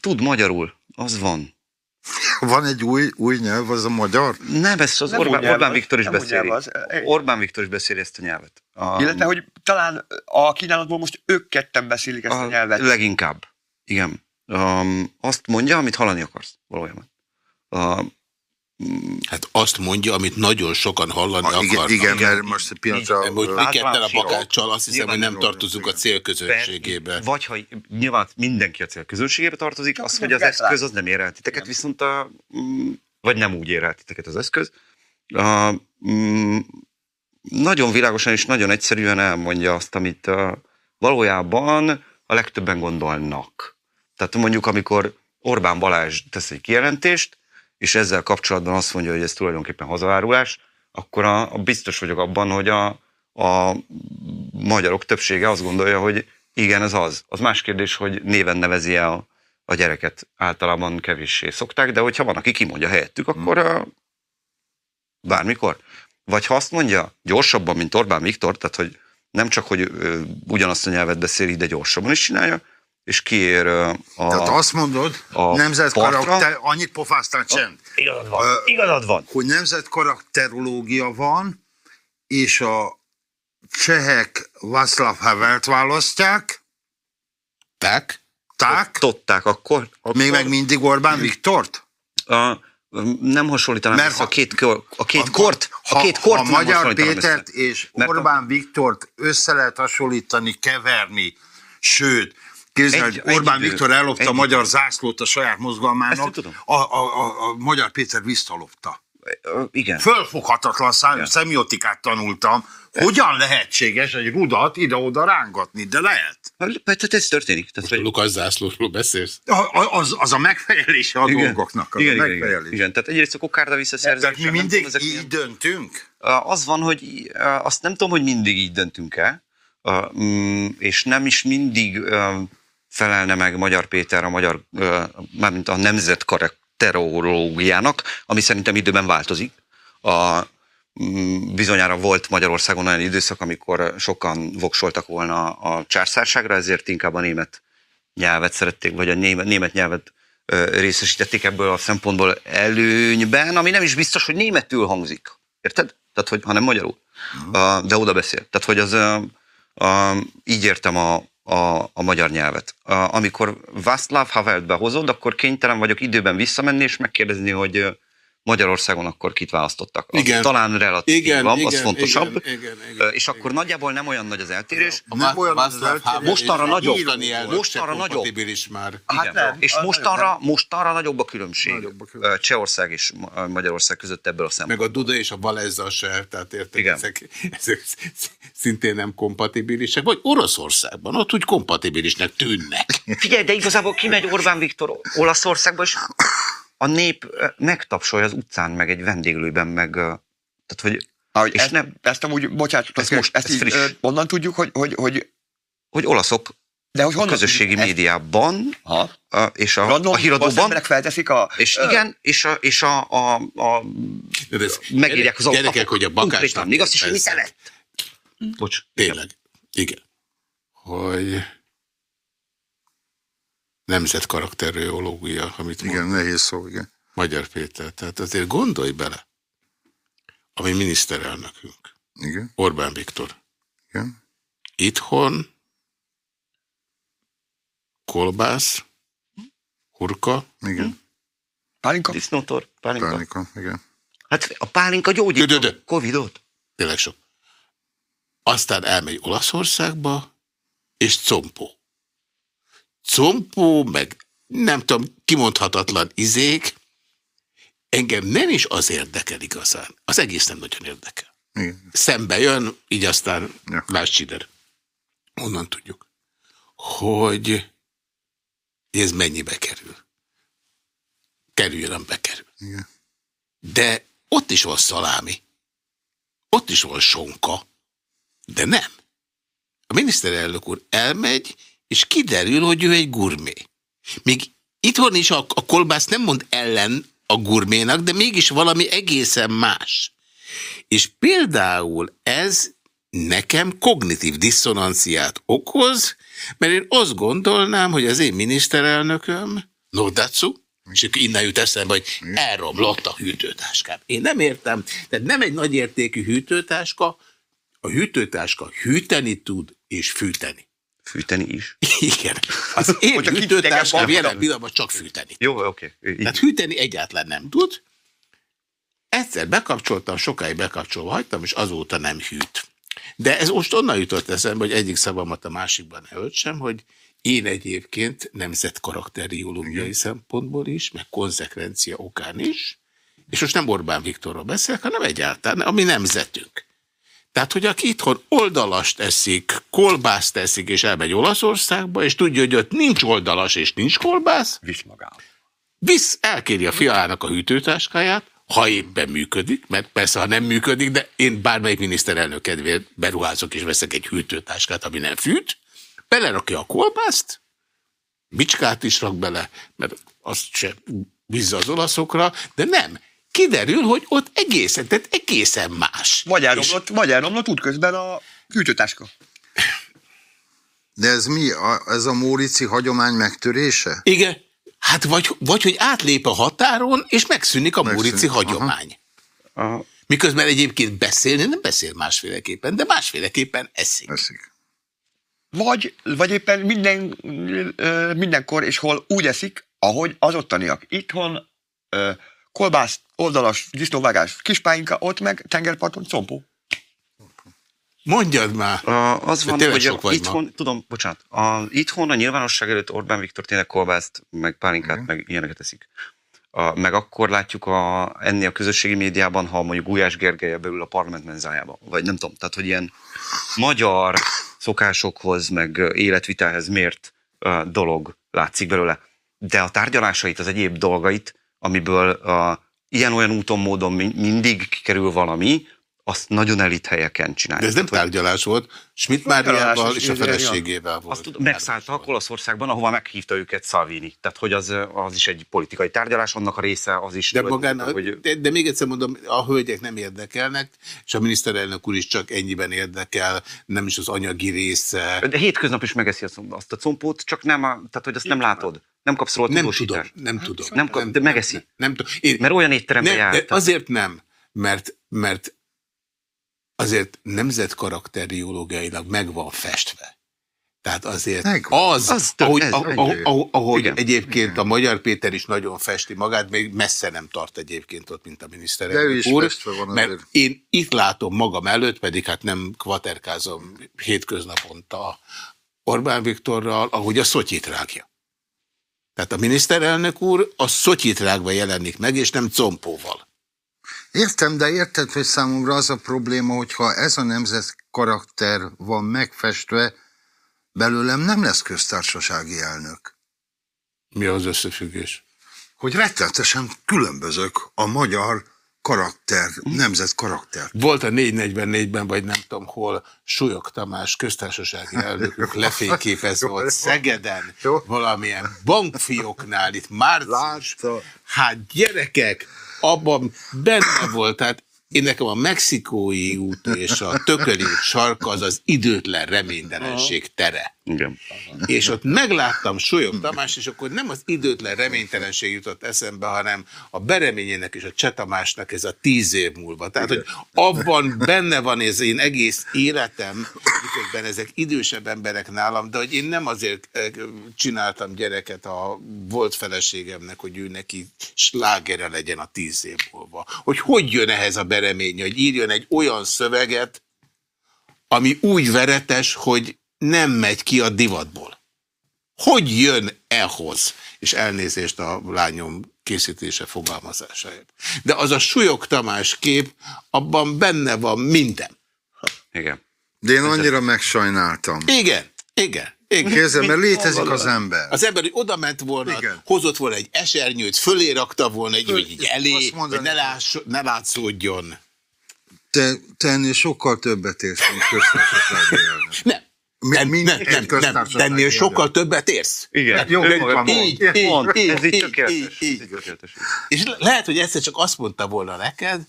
tud magyarul, az van. Van egy új, új nyelv, az a magyar? Nem, ezt az Nem Orbán, nyelv Orbán Viktor is nem beszéli. az. Orbán Viktor is beszéli ezt a nyelvet. A, Illetve, hogy talán a kínálatból most ők ketten beszélik ezt a, a nyelvet. Leginkább. Igen. Um, azt mondja, amit hallani akarsz, valójában. Uh, Hát azt mondja, amit nagyon sokan hallani Ah, igen, akarnak. igen, Igen. mert most pillanatra... Nem, hogy mi ketten a. Bakáccsal azt hiszem, hogy nem tartozunk a róla, célközönségébe. Vagy ha nyilván mindenki a célközönségébe tartozik, az, hogy az eszköz az nem ér el titeket, viszont a, mm, vagy nem úgy ér el titeket az eszköz. A, mm, nagyon világosan és nagyon egyszerűen elmondja azt, amit uh, valójában a legtöbben gondolnak. Tehát mondjuk, amikor Orbán Balázs tesz egy kijelentést, és ezzel kapcsolatban azt mondja, hogy ez tulajdonképpen hazavárulás, akkor a, a biztos vagyok abban, hogy a, a magyarok többsége azt gondolja, hogy igen, ez az. Az más kérdés, hogy néven nevezi el a, a gyereket. Általában kevéssé szokták, de hogyha van, aki kimondja helyettük, akkor uh, bármikor. Vagy ha azt mondja gyorsabban, mint Orbán Viktor, tehát hogy nem csak, hogy ö, ugyanazt a nyelvet beszéli, de gyorsabban is csinálja, és kiér a... Tehát azt mondod, a nemzet partra- karakter, annyit pofáztál csend, Igazad van, Ö, igazad van. hogy nemzet karakterológia van, és a csehek Václav Havelt választják, Tak? tak, Tották akkor. akkor még meg mindig Orbán Viktort? a, nem hasonlítanám Mert össze a ha- két, a két Ha- kort, a két ha, kort ha nem Magyar Pétert össze. és Mert a- Orbán Viktort össze lehet hasonlítani, keverni, sőt, Képzeld, Egy- Orbán egy. Viktor ellopta Egy a magyar idő. zászlót a saját mozgalmának, a, a, a, a Magyar Péter visszalopta. Igen. Fölfoghatatlan szám, Igen. szemiotikát tanultam. Hogyan lehetséges egy rudat ide-oda rángatni, de lehet. Hát tehát ez történik. Tehát, hogy, Lukas zászlósról beszélsz? A- Az, az a megfelelése a dolgoknak. Az igen, a igen, igen, igen. Tehát egyrészt a kokárda visszaszerzése. Tehát mi mindig tudom, így milyen- döntünk? Az van, hogy azt nem tudom, hogy mindig így döntünk el, uh, mm, és nem is mindig felelne meg Magyar Péter a magyar, mármint a nemzet karakterológiának, ami szerintem időben változik. A, mm, bizonyára volt Magyarországon olyan időszak, amikor sokan voksoltak volna a császárságra, ezért inkább a német nyelvet szerették, vagy a német, német nyelvet részesítették ebből a szempontból előnyben, ami nem is biztos, hogy németül hangzik. Érted? Tehát, hogy, hanem magyarul. Uh, de oda beszél. Tehát, hogy az uh, uh, így értem a, a, a magyar nyelvet. Amikor Václav Havelt behozod, akkor kénytelen vagyok időben visszamenni és megkérdezni, hogy Magyarországon akkor kit választottak. Az Igen. talán relatív Igen, van, igen, az fontosabb. igen, igen, igen, és akkor nagyjából nem olyan nagy az eltérés. A Nem olyan az eltérés. Mostanra nagyobb. Mostanra nagyobb. kompatibilis már. Hát Igen. nem, és az mostanra, mostanra nagyobb a különbség Nagyobb a különbség. Csehország és Ma- Magyarország között ebből a Meg szempontból. a Duda és a Valezza se, tehát érted, Igen. ezek, ezek szintén nem kompatibilisek. Vagy Oroszországban, ott úgy kompatibilisnek tűnnek. Figyelj, de igazából kimegy Orbán Viktor Olaszországba, és a nép megtapsolja az utcán, meg egy vendéglőben, meg... Tehát, hogy, Ahogy és ezt, nem, ezt amúgy, bocsánat, Ez ezt, most- ezt ez így, friss. onnan tudjuk, hogy, hogy, hogy hogy olaszok de hogy a honnan közösségi tudjuk ezt? médiában Ha? és a, Random a híradóban, emberek felteszik a... és Ö, igen, és a, és a, a, a ez- megírják az Gyerekek, alapok. hogy a bakás még azt is, hogy persze. evett. Bocs. Tényleg. Igen. Hogy nemzetkarakterológia, amit mond Igen, nehéz szó, igen. Magyar Péter. Tehát azért gondolj bele, ami miniszterelnökünk, Igen, Orbán Viktor. igen. Itthon kolbász, hurka, Igen, Pálinka? Disznótor, pálinka. pánika, igen. Hát a pálinka gyógyít dö, a dö. Covidot. tényleg sok. Aztán elmegy Olaszországba, és compó. Compó, meg nem tudom, kimondhatatlan izék, engem nem is az érdekel igazán. Az egész nem nagyon érdekel. igen. Szembe jön, így aztán Ja. láss csider. Onnan tudjuk, hogy ez mennyibe kerül. Kerüljön, amibe kerül. Igen. De ott is van szalámi. Ott is van sonka. De nem. A miniszterelnök úr elmegy, és kiderül, hogy ő egy gurmé. Még itthon is a, a kolbász nem mond ellen a gurménak, de mégis valami egészen más. És például ez nekem kognitív diszonanciát okoz, mert én azt gondolnám, hogy az én miniszterelnököm, Nordatsu, és akkor innen jut eszembe, hogy elromlott a hűtőtáskám. Én nem értem, tehát nem egy nagy értékű hűtőtáska, a hűtőtáska hűteni tud és fűteni. Fűteni is. Igen. Az én hűtőtáskám jelen van. pillanatban csak fűteni. Jó, oké. Okay. Tehát hűteni egyáltalán nem tud. Egyszer bekapcsoltam, sokáig bekapcsolva hagytam, és azóta nem hűt. De ez most onnan jutott eszembe, hogy egyik szavamat a másikban ne öltsem, hogy én egyébként nemzetkarakteriológiai szempontból is, meg konzekvencia okán is, és most nem Orbán Viktorról beszélek, hanem egyáltalán a mi nemzetünk. Tehát, hogy aki itthon oldalast eszik, kolbászt eszik, és elmegy Olaszországba, és tudja, hogy ott nincs oldalas és nincs kolbász, Visz magával. visz, elkéri a fiának a hűtőtáskáját, ha éppen működik, mert persze, ha nem működik, de én bármelyik miniszterelnök kedvéért beruházok és veszek egy hűtőtáskát, ami nem fűt, belerakja a kolbászt, bicskát is rak bele, mert azt se bízza az olaszokra, de nem. Kiderül, hogy ott egészen, tehát egészen más. Vagy És- elromlott, vagy elromlott útközben a hűtőtáska. De ez mi? A, ez a Mórici hagyomány megtörése? Igen. Hát vagy, vagy hogy átlép a határon, és megszűnik a Megszűnik, Mórici aha. hagyomány. A, Miközben egyébként beszélni nem beszél másféleképpen, de másféleképpen eszik. Eszik. Vagy, vagy éppen minden, mindenkor és hol úgy eszik, ahogy az ottaniak. Itthon ö, kolbász, oldalas, disznóvágás, kispáinka, ott meg tengerparton compó. Mondjad már. a, az van, hogy vagy itthon, tudom, bocsánat, a, itthon a nyilvánosság előtt Orbán Viktor tényleg kolbászt, meg pálinkát, meg ilyeneket eszik. a, meg akkor látjuk a, ennél a közösségi médiában, ha mondjuk Gulyás Gergely belül a parlament menzájába, vagy nem tudom, tehát hogy ilyen magyar szokásokhoz, meg életvitelhez mért uh, dolog látszik belőle. De a tárgyalásait, az egyéb dolgait, amiből uh, ilyen-olyan úton, módon mindig kikerül valami, azt nagyon elit helyeken csinálják. De ez nem tárgyalás volt, Schmidt Máriával és a feleségével volt. Azt tudom, megszálltak Olaszországban, ahova meghívta őket Salvini. Tehát, hogy az, az is egy politikai tárgyalás, annak a része az is. De, magán, hogy... de, de még egyszer mondom, a hölgyek nem érdekelnek, és a miniszterelnök úr is csak ennyiben érdekel, nem is az anyagi része. De hétköznap is megeszi azt a compót, csak nem, a, tehát, hogy azt nem látod. Nem kapsz róla nem tudom, nem tudom. Nem, kap, de megeszi. Nem, nem, nem, én, mert olyan étterembe nem, járt. Azért nem, mert, mert azért nemzetkarakteriológiailag meg van festve. Tehát azért az, az ahogy, ez, ahogy, ahogy, ahogy egyébként a Magyar Péter is nagyon festi magát, még messze nem tart egyébként ott, mint a miniszterelnök úr. Van mert azért. én itt látom magam előtt, pedig hát nem kvaterkázom hétköznaponta Orbán Viktorral, ahogy a szotyit rágja. Tehát a miniszterelnök úr a szotyit rágva jelenik meg, és nem compóval. Értem, de érted, hogy számomra az a probléma, hogyha ez a nemzet karakter van megfestve, belőlem nem lesz köztársasági elnök. Mi az összefüggés? Hogy rettenetesen különbözök a magyar karakter, nemzet karakter. Volt a 444-ben, vagy nem tudom hol, Súlyok Tamás köztársasági elnökük lefényképezve volt Szegeden, valamilyen bankfióknál, itt március. Hát gyerekek, abban benne volt, tehát én nekem a mexikói út és a tököli sarka az az időtlen reménytelenség tere. Igen. És ott megláttam Solyom Tamás, és akkor nem az időtlen reménytelenség jutott eszembe, hanem a Bereményének és a Csetamásnak ez a tíz év múlva. Tehát, hogy abban benne van ez én egész életem, miközben ezek idősebb emberek nálam, de hogy én nem azért eh, csináltam gyereket a volt feleségemnek, hogy ő neki slágere legyen a tíz év múlva. Hogy hogy jön ehhez a Beremény, hogy írjon egy olyan szöveget, ami úgy veretes, hogy nem megy ki a divatból. Hogy jön ehhoz? És elnézést a lányom készítése fogalmazásáért. De az a Súlyok Tamás kép, abban benne van minden. Igen. De én annyira megsajnáltam. Igen, igen. Igen. Képzeld, mert létezik az ember. Az ember, hogy oda ment volna, Igen. hozott volna egy esernyőt, fölé rakta volna egy, hogy elé, hogy ne, láss, ne látszódjon. Te, te ennél sokkal többet érsz, mint köztársasági Nem, nem, nem, nem, nem, ennél sokkal többet érsz. Igen. Hát jó, van, így, így, így, ez így tökéletes. Így, tökéletes. És lehet, hogy egyszer csak azt mondta volna neked,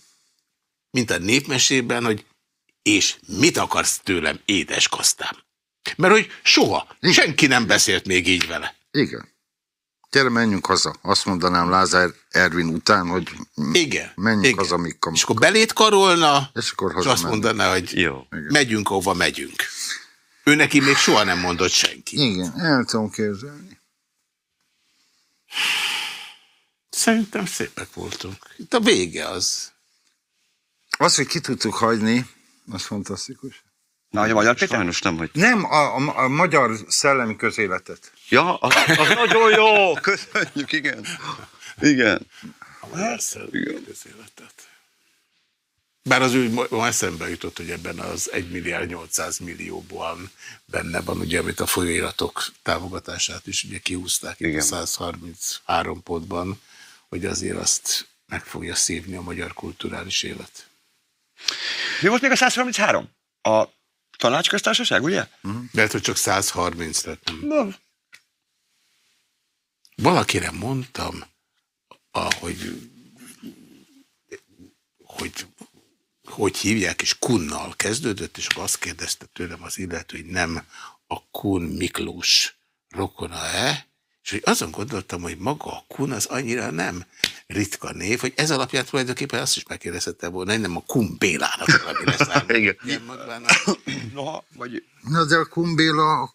mint a népmesében, hogy és mit akarsz tőlem, édes kasztám? Mert hogy soha, Igen. senki nem beszélt még így vele. Igen. Gyere, menjünk haza. Azt mondanám Lázár Ervin után, hogy Igen. menjünk Igen. haza, mikor. És akkor belét karolna, és, akkor és azt mondaná, hogy Jó. megyünk, ahova megyünk. Ő neki még soha nem mondott senki. Igen, el tudom képzelni. Szerintem szépek voltunk. Itt a vége az. Az, hogy ki tudtuk hagyni, az fantasztikus. Na, a magyar Péter? Sajnos nem, hogy... Nem, a, a, a magyar szellemi közéletet. Ja, az, az nagyon jó! Köszönjük, igen. Igen. A magyar szellemi közéletet. Bár az úgy ma eszembe jutott, hogy ebben az 1 milliárd 800 millióban benne van, ugye, amit a folyóiratok támogatását is ugye kihúzták itt a 133 pontban, hogy azért azt meg fogja szívni a magyar kulturális élet. Mi volt még a 133? A tanácsköztársaság, ugye? -huh. Lehet, hogy csak 130 lett. Na. Valakire mondtam, ahogy hogy hogy hívják, és Kunnal kezdődött, és azt kérdezte tőlem az illető, hogy nem a Kun Miklós rokona-e, és hogy azon gondoltam, hogy maga a Kun az annyira nem ritka név, hogy ez alapján tulajdonképpen azt is megkérdezhettem volna, hogy nem a Kun Bélának valami. Noha, vagy... Na, de a Kun Béla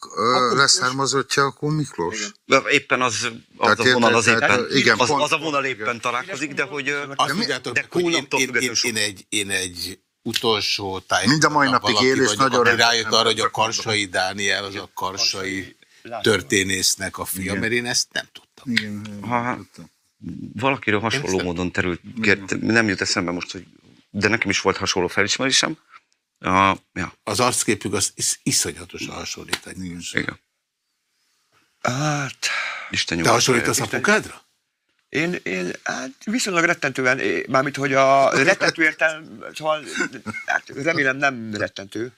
leszármazottja a Kun Miklós? Igen. Éppen az, az a vonal az éppen, igen, az, az a vonal éppen találkozik, de hogy... Azt mondjátok, de hogy én, én, én, én, egy, én egy utolsó táj. Mind a mai napig él, és nagyon rájött arra, hogy a Karsai Dániel, az a Karsai történésznek a fia, mert én ezt nem tudtam. Igen, ha, valakiről hasonló Én módon terült, gert- nem jut eszembe most, hogy de nekem is volt hasonló felismerésem. Uh, ja, Az arcképük az is, iszonyatosan hasonlít egymásra. igen. Hát, Isten Te hasonlítasz Isten- apukádra? én, én hát viszonylag rettentően, mármint, hogy a rettentő értelm, szóval, hát remélem nem rettentő.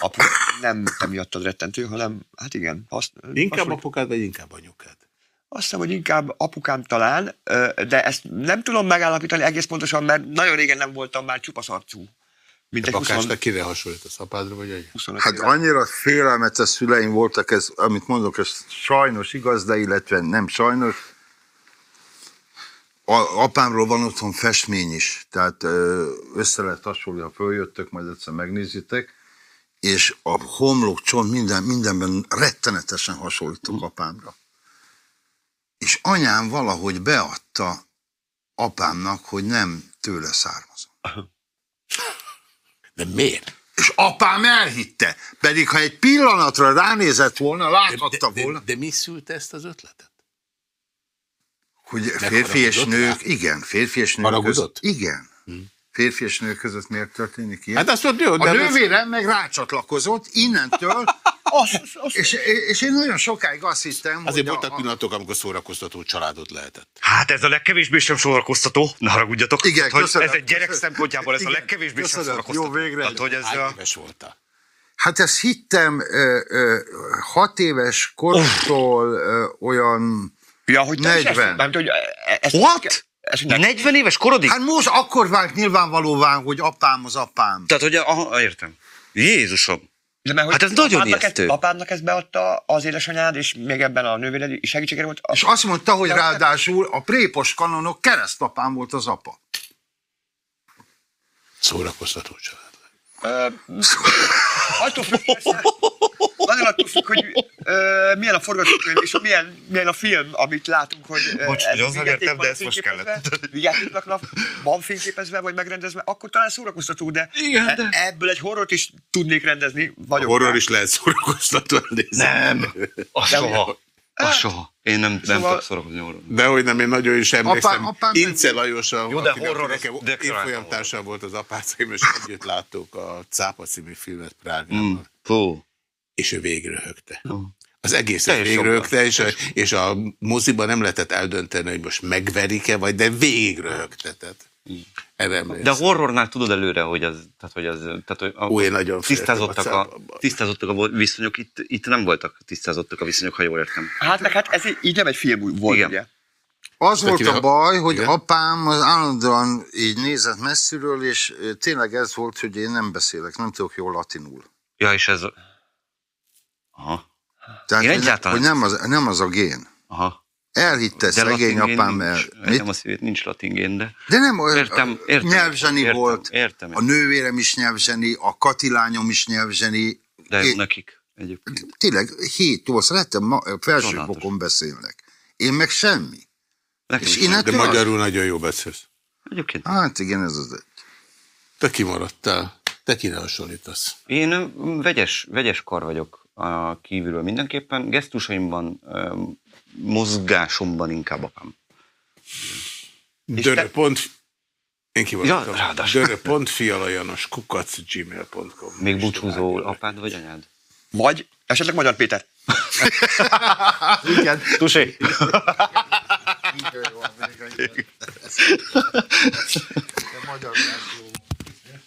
Apu, nem te miattad rettentő, hanem, hát igen. Azt, Inkább hasonlít- apukád, vagy inkább anyukád? Azt hiszem, hogy inkább apukám talán, de ezt nem tudom megállapítani egész pontosan, mert nagyon régen nem voltam már csupasz arcú. Mint egy 20, Bakás, te kire hasonlítasz, apádra vagy anyukád? 25 Hát éve. annyira félelmetes szüleim voltak, ez, amit mondok, ez sajnos igaz, de illetve nem sajnos. A, apámról van otthon festmény is, tehát össze lehet hasonlítani, ha följöttök, majd egyszer megnézitek, és a homlok csont minden, mindenben rettenetesen hasonlítok apámra. És anyám valahogy beadta apámnak, hogy nem tőle származom. De miért? És apám elhitte. Pedig ha egy pillanatra ránézett volna, De, láthatta de, volna, de, de mi szülte ezt az ötletet? hogy férfi és nők, igen, férfi és nők Haragudott? igen. Férfi és nők között miért történik ilyen? Hát azt mondja, jó, a nővérem meg rácsatlakozott innentől, Azt, azt, és, és én nagyon sokáig azt hittem, azért hogy voltak a, a, pillanatok, amikor szórakoztató családot lehetett. Hát ez a legkevésbé sem szórakoztató, ne haragudjatok. Igen, hogy köszönöm, ez egy gyerek köszönöm. szempontjából ez a Igen, legkevésbé sem köszönöm, szórakoztató. jó, végre Tehát, hogy ez a... éves voltál? Hát ezt hittem ö, ö, hat éves kortól ö, olyan, ja, hogy te is 40. ezt, mármint, hogy e- ezt, What? Ezt, ezt, 40 éves korodig? hát most akkor vált nyilvánvalóvá, hogy apám az apám. Tehát, hogy aha, értem. Jézusom. de mert, hogy Hát ez nagyon apádnak ijesztő. Ezt, apádnak ezt beadta az édesanyád, és még ebben a nővéred is segítségére volt. És azt mondta, hogy ráadásul a prépos kanonok keresztapám volt az apa. Szórakoztató család. Ö, attól függ, persze, nagyon attól függ, hogy ö, milyen a forgatókönyv, és milyen, milyen a film, amit látunk, hogy ö, Bocs, ez hogy értem, de ezt most Vigyátéknak van fényképezve, vagy megrendezve, akkor talán szórakoztató, de, Igen, de- e- ebből egy horrort is tudnék rendezni. A Vagyok horror rá. is lehet szórakoztató. Nem. A soha. A Hát, soha. Én nem, nem szóval- tudok szórakozni horror. De hogy nem, én nagyon is emlékszem. Apám- apám Ince Lajos, a, Jó, de horror nekem évfolyamtársam volt az apácaim, és együtt láttuk a Cápa című filmet Prágában. Mm. Fú. és ő végröhögte. Mm. Az egészet végröhögte, és a, és a moziban nem lehetett eldönteni, hogy most megverik-e, vagy de végröhögtetett. Erre emlékszem. De a horrornál tudod előre, hogy az, tehát, hogy az, tehát, hogy a, én nagyon tisztázottak a tisztázottak a viszonyok, itt, itt nem voltak tisztázottak a viszonyok, ha jól értem. Hát meg hát ez így- így nem egy film volt, Igen. ugye? Az volt a baj, hogy Igen? apám az állandóan így nézett messziről, és tényleg ez volt, hogy én nem beszélek, nem tudok jól latinul. Ja, és ez... Aha, Tehát, Én hogy, egyáltalán hogy nem, az, nem az a gén. aha. Elhitte szegény latin apám gén el. nincs, Mit? Nem a szívét, nincs latin gén, de... De nem, olyan- Értem, értem. nyelvzseni értem, volt, Értem, a nővérem is nyelvzseni, a katilányom is nyelvzseni. de Én- nekik egyébként. Tényleg, 7-8, szerettem, ma, felsőfokon beszélnek. Én meg semmi. Nekem És én. De magyarul nagyon jó beszélsz. Egyébként. Hát igen, ez az egy. Te kimaradtál. Te kire hasonlítasz? Én vegyes, vegyes kar vagyok a kívülről mindenképpen. Gesztusaimban, mozgásomban inkább apám. Dörö. Pont, én kimaradtam. Ja, ráadásul. Dörö. Pont fialajanos kukac gmail.com. Még búcsúzó apád vagy anyád? Vagy esetleg Magyar Péter. Igen. Tusé!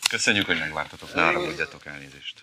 Köszönjük, hogy megvártatok. Ne haragudjatok elnézést.